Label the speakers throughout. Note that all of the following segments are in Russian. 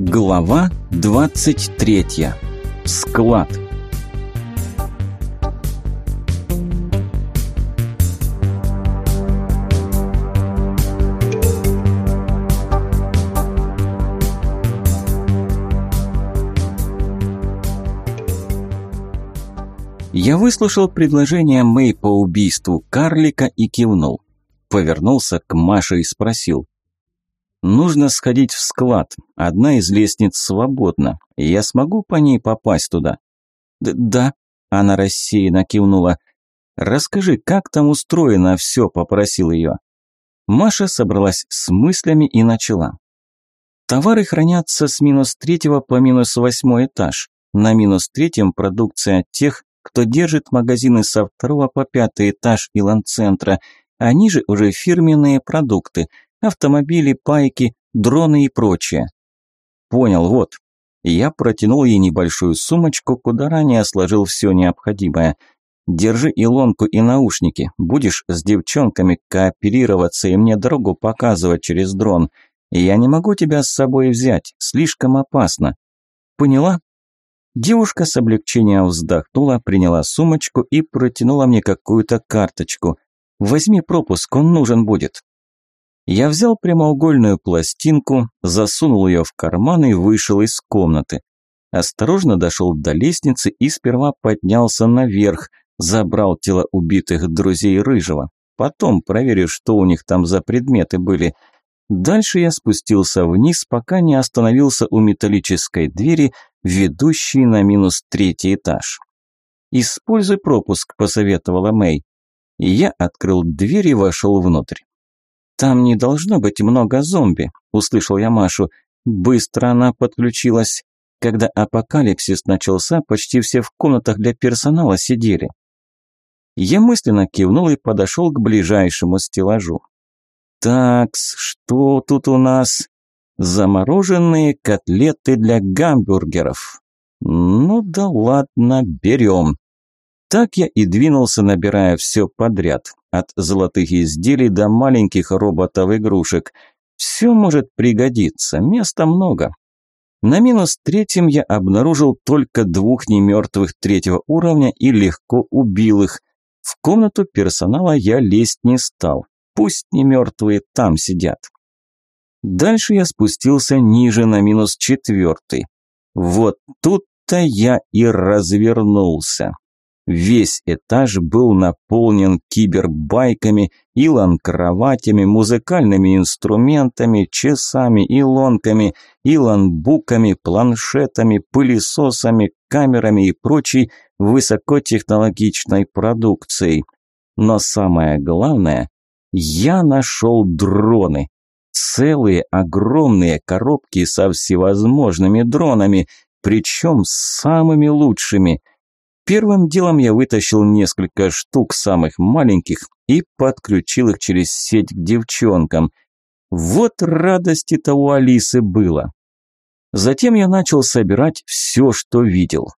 Speaker 1: Глава 23. Склад. Я выслушал предложение Мэй по убийству карлика и кивнул. Повернулся к Маше и спросил. «Нужно сходить в склад. Одна из лестниц свободна. Я смогу по ней попасть туда?» Д «Да», – она рассеянно кивнула. «Расскажи, как там устроено все?» – попросил ее. Маша собралась с мыслями и начала. Товары хранятся с минус третьего по минус восьмой этаж. На минус третьем продукция тех, кто держит магазины со второго по пятый этаж Илан-центра, а ниже уже фирменные продукты, автомобили, пайки, дроны и прочее. Понял, вот. Я протянул ей небольшую сумочку, куда ранее сложил все необходимое. Держи илонку и наушники, будешь с девчонками кооперироваться и мне дорогу показывать через дрон. Я не могу тебя с собой взять, слишком опасно. Поняла? Девушка с облегчением вздохнула, приняла сумочку и протянула мне какую-то карточку. «Возьми пропуск, он нужен будет». Я взял прямоугольную пластинку, засунул ее в карман и вышел из комнаты. Осторожно дошел до лестницы и сперва поднялся наверх, забрал тело убитых друзей Рыжего. Потом проверю, что у них там за предметы были – Дальше я спустился вниз, пока не остановился у металлической двери, ведущей на минус третий этаж. «Используй пропуск», – посоветовала Мэй. Я открыл дверь и вошел внутрь. «Там не должно быть много зомби», – услышал я Машу. Быстро она подключилась. Когда апокалипсис начался, почти все в комнатах для персонала сидели. Я мысленно кивнул и подошел к ближайшему стеллажу. Так, что тут у нас? Замороженные котлеты для гамбургеров. Ну да ладно, берем. Так я и двинулся, набирая все подряд. От золотых изделий до маленьких роботов-игрушек. Все может пригодиться, места много. На минус третьем я обнаружил только двух немертвых третьего уровня и легко убил их. В комнату персонала я лезть не стал. Пусть не мертвые там сидят. Дальше я спустился ниже на минус четвертый. Вот тут-то я и развернулся. Весь этаж был наполнен кибербайками, илон-кроватями, музыкальными инструментами, часами, илонками, илон-буками, планшетами, пылесосами, камерами и прочей высокотехнологичной продукцией. Но самое главное, я нашел дроны. Целые огромные коробки со всевозможными дронами, причем самыми лучшими. Первым делом я вытащил несколько штук самых маленьких и подключил их через сеть к девчонкам. Вот радости-то у Алисы было. Затем я начал собирать все, что видел.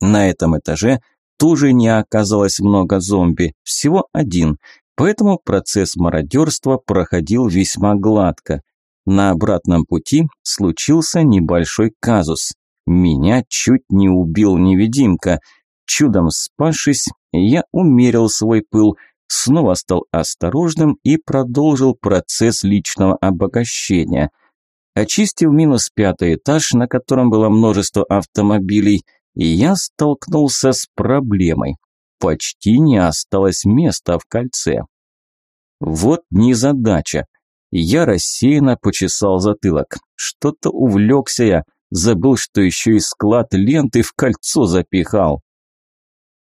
Speaker 1: На этом этаже тоже не оказалось много зомби, всего один – Поэтому процесс мародерства проходил весьма гладко. На обратном пути случился небольшой казус. Меня чуть не убил невидимка. Чудом спасшись, я умерил свой пыл, снова стал осторожным и продолжил процесс личного обогащения. Очистив минус пятый этаж, на котором было множество автомобилей, я столкнулся с проблемой почти не осталось места в кольце. Вот незадача. Я рассеянно почесал затылок. Что-то увлекся я, забыл, что еще и склад ленты в кольцо запихал.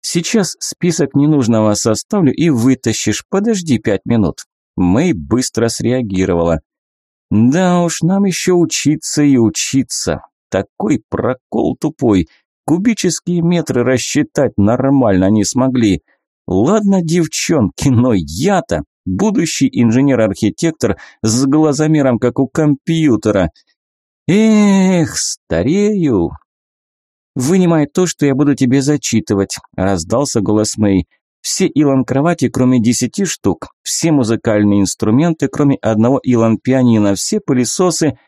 Speaker 1: Сейчас список ненужного составлю и вытащишь, подожди пять минут. Мэй быстро среагировала. Да уж, нам еще учиться и учиться. Такой прокол тупой. Кубические метры рассчитать нормально не смогли. Ладно, девчонки, но я-то будущий инженер-архитектор с глазомером, как у компьютера. Эх, старею. «Вынимай то, что я буду тебе зачитывать», – раздался голос Мэй. «Все илон-кровати, кроме десяти штук, все музыкальные инструменты, кроме одного илон-пианино, все пылесосы...»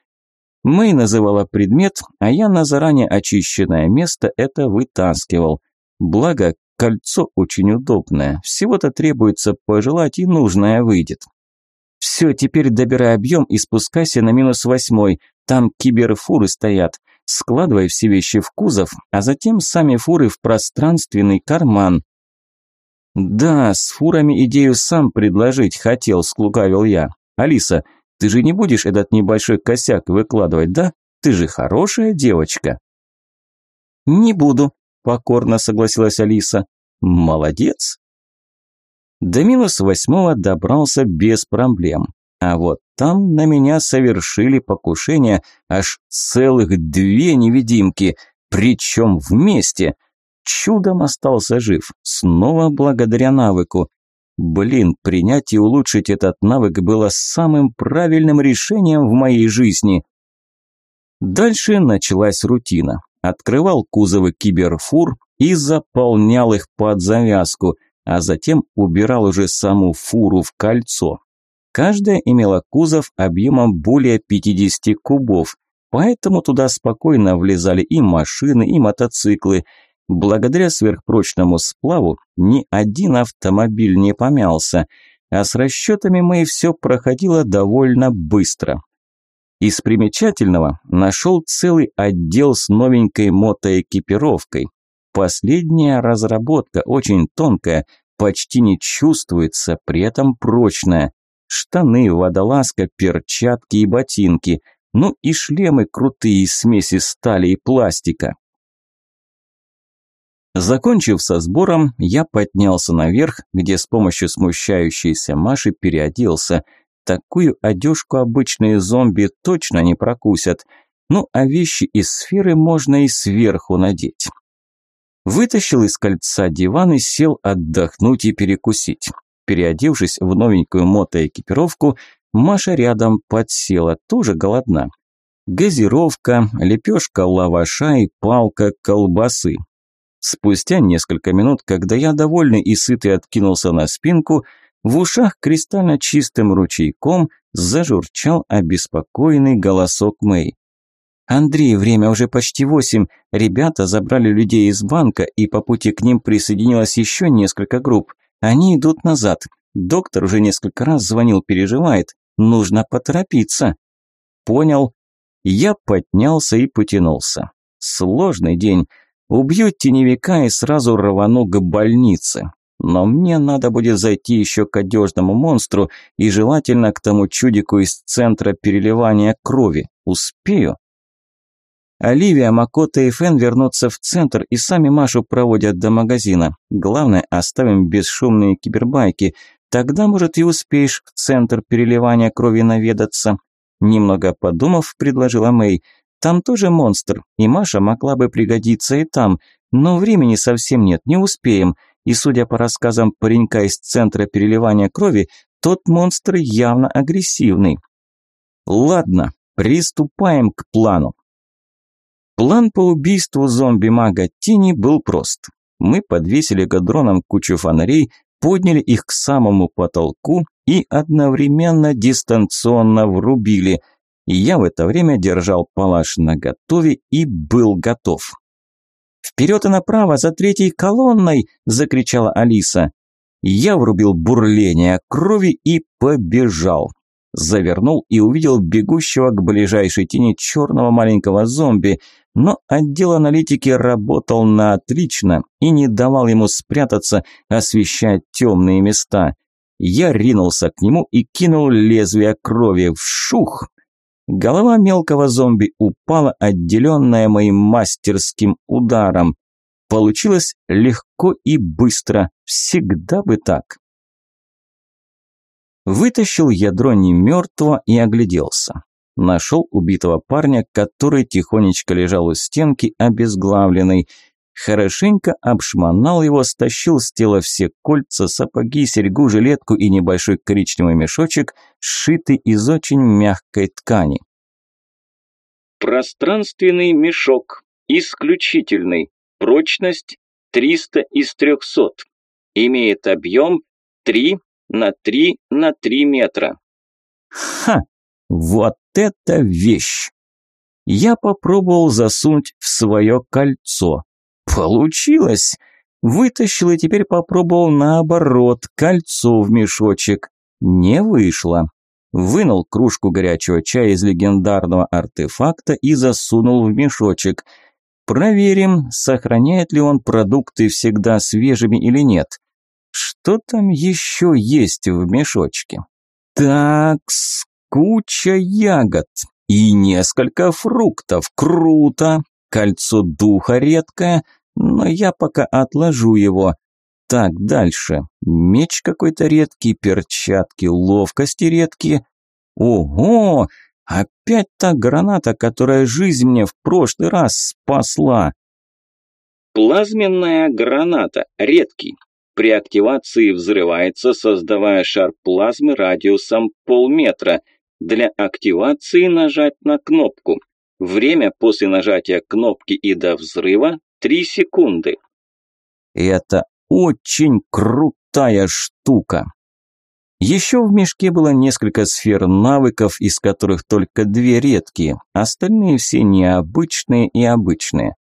Speaker 1: Мэй называла предмет, а я на заранее очищенное место это вытаскивал. Благо, кольцо очень удобное, всего-то требуется пожелать и нужное выйдет. Все, теперь добирай объем и спускайся на минус восьмой, там киберфуры стоят. Складывай все вещи в кузов, а затем сами фуры в пространственный карман. Да, с фурами идею сам предложить хотел, склукавил я. Алиса, ты же не будешь этот небольшой косяк выкладывать, да? Ты же хорошая девочка. Не буду, покорно согласилась Алиса. Молодец. До минус восьмого добрался без проблем. А вот там на меня совершили покушение аж целых две невидимки, причем вместе. Чудом остался жив, снова благодаря навыку. Блин, принять и улучшить этот навык было самым правильным решением в моей жизни. Дальше началась рутина. Открывал кузовы киберфур и заполнял их под завязку, а затем убирал уже саму фуру в кольцо. Каждая имела кузов объемом более 50 кубов, поэтому туда спокойно влезали и машины, и мотоциклы, Благодаря сверхпрочному сплаву ни один автомобиль не помялся, а с расчетами мы все проходило довольно быстро. Из примечательного нашел целый отдел с новенькой мотоэкипировкой. Последняя разработка очень тонкая, почти не чувствуется, при этом прочная. Штаны, водолазка, перчатки и ботинки, ну и шлемы крутые из смеси стали и пластика. Закончив со сбором, я поднялся наверх, где с помощью смущающейся Маши переоделся. Такую одежку обычные зомби точно не прокусят. Ну, а вещи из сферы можно и сверху надеть. Вытащил из кольца диван и сел отдохнуть и перекусить. Переодевшись в новенькую мотоэкипировку, Маша рядом подсела, тоже голодна. Газировка, лепешка лаваша и палка колбасы. Спустя несколько минут, когда я довольный и сытый откинулся на спинку, в ушах кристально чистым ручейком зажурчал обеспокоенный голосок Мэй. «Андрей, время уже почти восемь. Ребята забрали людей из банка, и по пути к ним присоединилось еще несколько групп. Они идут назад. Доктор уже несколько раз звонил, переживает. Нужно поторопиться». «Понял». Я поднялся и потянулся. Сложный день. Убью теневика и сразу рвану к больнице. Но мне надо будет зайти еще к одежному монстру и желательно к тому чудику из центра переливания крови. Успею? Оливия, Макота и Фен вернутся в центр и сами Машу проводят до магазина. Главное, оставим бесшумные кибербайки. Тогда, может, и успеешь в центр переливания крови наведаться. Немного подумав, предложила Мэй – там тоже монстр, и Маша могла бы пригодиться и там, но времени совсем нет, не успеем. И судя по рассказам паренька из центра переливания крови, тот монстр явно агрессивный. Ладно, приступаем к плану. План по убийству зомби-мага Тини был прост. Мы подвесили гадроном кучу фонарей, подняли их к самому потолку и одновременно дистанционно врубили – и я в это время держал палаш наготове и был готов. «Вперед и направо, за третьей колонной!» – закричала Алиса. Я врубил бурление крови и побежал. Завернул и увидел бегущего к ближайшей тени черного маленького зомби, но отдел аналитики работал на отлично и не давал ему спрятаться, освещая темные места. Я ринулся к нему и кинул лезвие крови в шух. Голова мелкого зомби упала, отделенная моим мастерским ударом. Получилось легко и быстро, всегда бы так. Вытащил ядро немертвого и огляделся. Нашел убитого парня, который тихонечко лежал у стенки, обезглавленный. Хорошенько обшмонал его, стащил с тела все кольца, сапоги, серьгу, жилетку и небольшой коричневый мешочек, сшитый из очень мягкой ткани.
Speaker 2: Пространственный мешок. Исключительный. Прочность 300 из 300. Имеет объем 3 на 3 на 3 метра.
Speaker 1: Ха! Вот это вещь! я попробовал засунуть в свое кольцо. Получилось! Вытащил и теперь попробовал наоборот, кольцо в мешочек. Не вышло. Вынул кружку горячего чая из легендарного артефакта и засунул в мешочек. Проверим, сохраняет ли он продукты всегда свежими или нет. Что там еще есть в мешочке? Так, куча ягод и несколько фруктов. Круто! Кольцо духа редкое, но я пока отложу его. Так, дальше. Меч какой-то редкий, перчатки, ловкости редкие. Ого! Опять та граната, которая жизнь мне в прошлый раз спасла.
Speaker 2: Плазменная граната. Редкий. При активации взрывается, создавая шар плазмы радиусом полметра. Для активации нажать на кнопку. Время после нажатия кнопки и до взрыва 3 секунды.
Speaker 1: Это очень крутая штука. Еще в мешке было несколько сфер навыков, из которых только две редкие, остальные все необычные и обычные.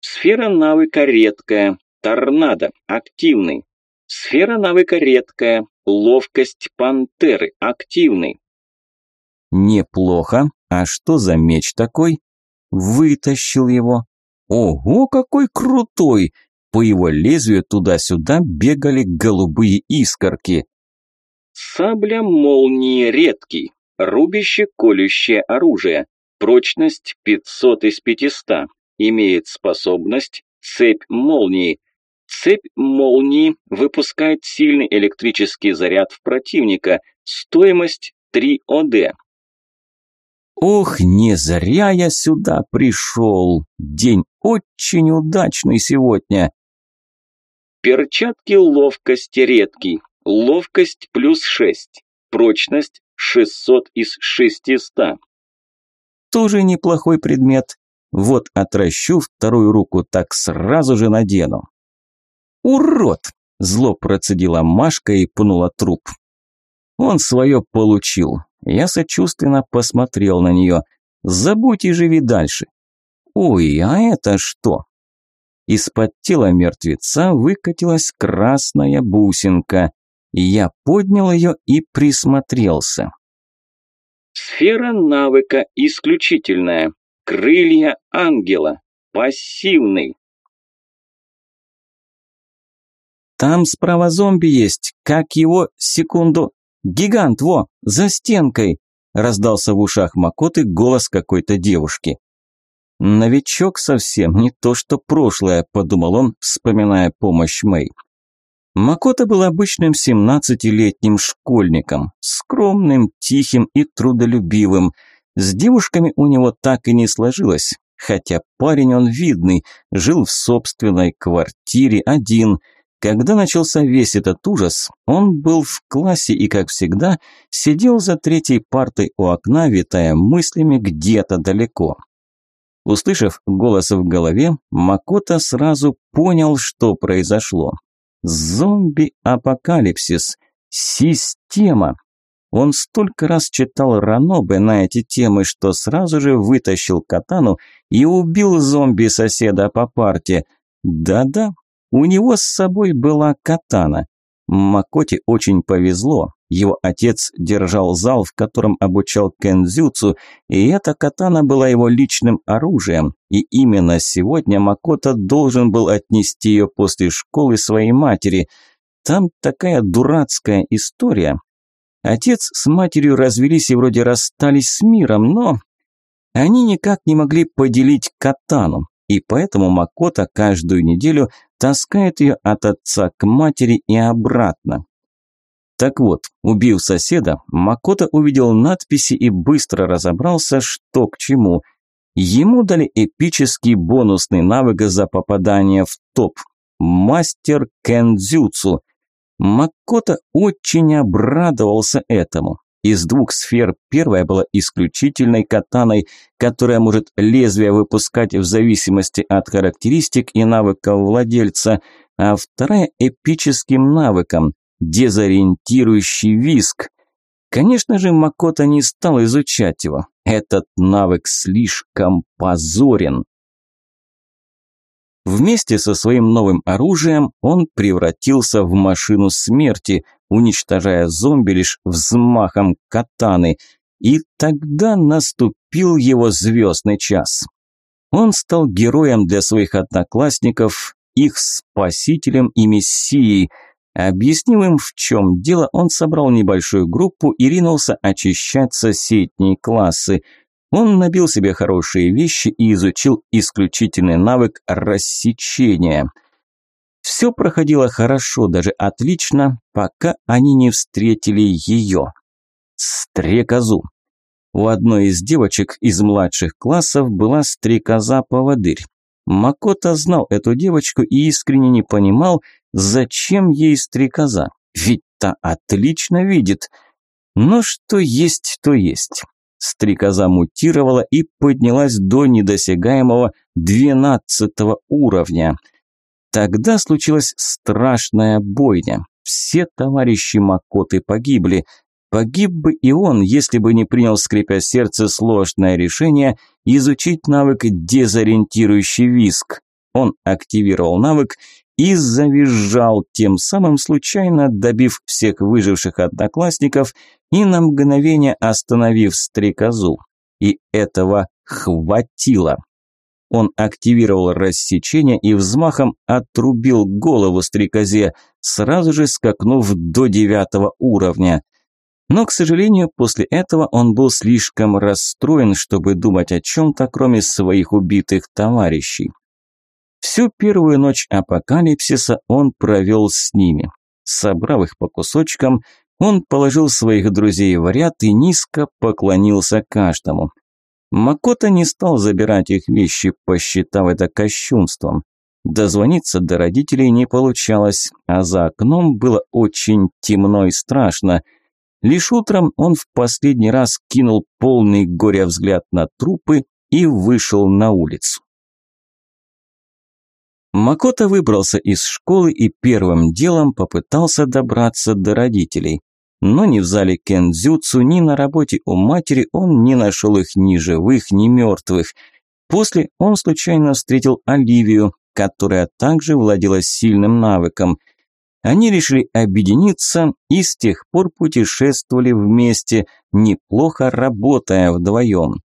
Speaker 2: Сфера навыка редкая, торнадо, активный. Сфера навыка редкая, ловкость пантеры, активный.
Speaker 1: Неплохо. А что за меч такой? Вытащил его. Ого, какой крутой! По его лезвию туда-сюда бегали голубые искорки.
Speaker 2: Сабля молнии редкий, рубяще-колющее оружие, прочность 500 из 500, имеет способность цепь молнии. Цепь молнии выпускает сильный электрический заряд в противника, стоимость 3 ОД.
Speaker 1: Ох, не зря я сюда пришел. День очень удачный сегодня.
Speaker 2: Перчатки ловкости редкий. Ловкость плюс 6. Прочность 600 из 600.
Speaker 1: Тоже неплохой предмет. Вот отращу вторую руку, так сразу же надену. Урод! Зло процедила Машка и пнула труп. Он свое получил. Я сочувственно посмотрел на нее. Забудь и живи дальше. Ой, а это что? Из-под тела мертвеца выкатилась красная бусинка. Я поднял ее и присмотрелся.
Speaker 2: Сфера навыка исключительная. Крылья ангела. Пассивный.
Speaker 1: Там справа зомби есть. Как его, секунду, «Гигант, во, за стенкой!» – раздался в ушах Макоты голос какой-то девушки. «Новичок совсем, не то что прошлое», – подумал он, вспоминая помощь Мэй. Макота был обычным семнадцатилетним школьником, скромным, тихим и трудолюбивым. С девушками у него так и не сложилось, хотя парень он видный, жил в собственной квартире один – когда начался весь этот ужас, он был в классе и, как всегда, сидел за третьей партой у окна, витая мыслями где-то далеко. Услышав голос в голове, Макота сразу понял, что произошло. Зомби-апокалипсис. Система. Он столько раз читал Ранобе на эти темы, что сразу же вытащил катану и убил зомби-соседа по парте. Да-да, у него с собой была катана. Макоте очень повезло. Его отец держал зал, в котором обучал кензюцу, и эта катана была его личным оружием. И именно сегодня Макото должен был отнести ее после школы своей матери. Там такая дурацкая история. Отец с матерью развелись и вроде расстались с миром, но они никак не могли поделить катану и поэтому Макота каждую неделю таскает ее от отца к матери и обратно. Так вот, убив соседа, Макота увидел надписи и быстро разобрался, что к чему. Ему дали эпический бонусный навык за попадание в топ – мастер кендзюцу. Макота очень обрадовался этому. Из двух сфер первая была исключительной катаной, которая может лезвие выпускать в зависимости от характеристик и навыков владельца, а вторая эпическим навыком – дезориентирующий виск. Конечно же, Макота не стал изучать его. Этот навык слишком позорен. Вместе со своим новым оружием он превратился в машину смерти, уничтожая зомби лишь взмахом катаны. И тогда наступил его звездный час. Он стал героем для своих одноклассников, их спасителем и мессией. Объяснив им, в чем дело, он собрал небольшую группу и ринулся очищать соседние классы – он набил себе хорошие вещи и изучил исключительный навык рассечения. Все проходило хорошо, даже отлично, пока они не встретили ее. Стрекозу. У одной из девочек из младших классов была стрекоза-поводырь. Макота знал эту девочку и искренне не понимал, зачем ей стрекоза, ведь та отлично видит. Но что есть, то есть. Стрекоза мутировала и поднялась до недосягаемого двенадцатого уровня. Тогда случилась страшная бойня. Все товарищи Макоты погибли. Погиб бы и он, если бы не принял, скрипя сердце, сложное решение изучить навык дезориентирующий виск. Он активировал навык и завизжал, тем самым случайно добив всех выживших одноклассников и на мгновение остановив стрекозу. И этого хватило. Он активировал рассечение и взмахом отрубил голову стрекозе, сразу же скакнув до девятого уровня. Но, к сожалению, после этого он был слишком расстроен, чтобы думать о чем-то, кроме своих убитых товарищей. Всю первую ночь апокалипсиса он провел с ними. Собрав их по кусочкам, он положил своих друзей в ряд и низко поклонился каждому. Макота не стал забирать их вещи, посчитав это кощунством. Дозвониться до родителей не получалось, а за окном было очень темно и страшно. Лишь утром он в последний раз кинул полный горя взгляд на трупы и вышел на улицу. Макота выбрался из школы и первым делом попытался добраться до родителей. Но ни в зале кендзюцу, ни на работе у матери он не нашел их ни живых, ни мертвых. После он случайно встретил Оливию, которая также владела сильным навыком. Они решили объединиться и с тех пор путешествовали вместе, неплохо работая вдвоем.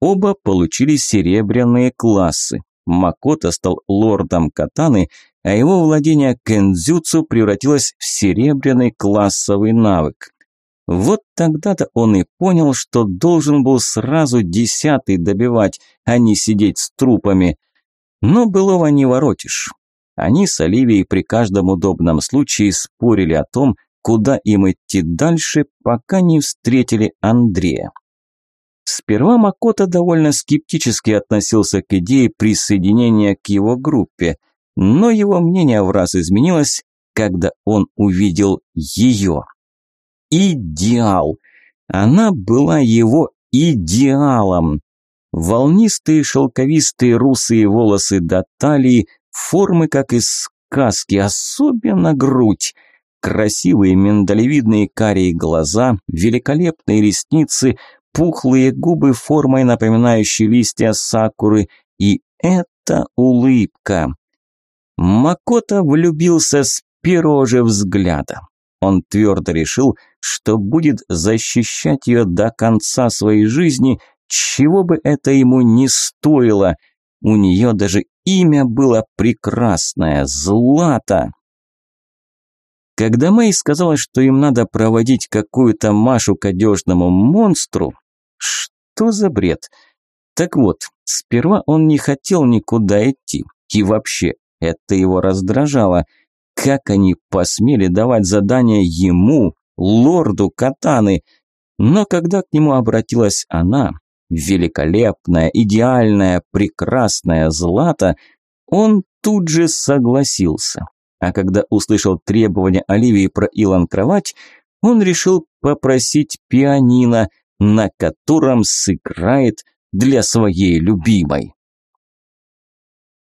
Speaker 1: Оба получили серебряные классы. Макото стал лордом катаны, а его владение кендзюцу превратилось в серебряный классовый навык. Вот тогда-то он и понял, что должен был сразу десятый добивать, а не сидеть с трупами. Но былого не воротишь. Они с Оливией при каждом удобном случае спорили о том, куда им идти дальше, пока не встретили Андрея. Сперва Макото довольно скептически относился к идее присоединения к его группе, но его мнение в раз изменилось, когда он увидел ее. Идеал! Она была его идеалом. Волнистые шелковистые русые волосы до талии, формы как из сказки, особенно грудь. Красивые миндалевидные карие глаза, великолепные ресницы, пухлые губы формой напоминающие листья сакуры, и эта улыбка. Макото влюбился с первого же взгляда. Он твердо решил, что будет защищать ее до конца своей жизни, чего бы это ему не стоило. У нее даже имя было прекрасное – Злата. Когда Мэй сказала, что им надо проводить какую-то Машу к одежному монстру, что за бред? Так вот, сперва он не хотел никуда идти, и вообще, это его раздражало. Как они посмели давать задания ему, лорду Катаны? Но когда к нему обратилась она, великолепная, идеальная, прекрасная Злата, он тут же согласился. А когда услышал требования Оливии про Илон-кровать, он решил попросить пианино, на котором сыграет для своей любимой.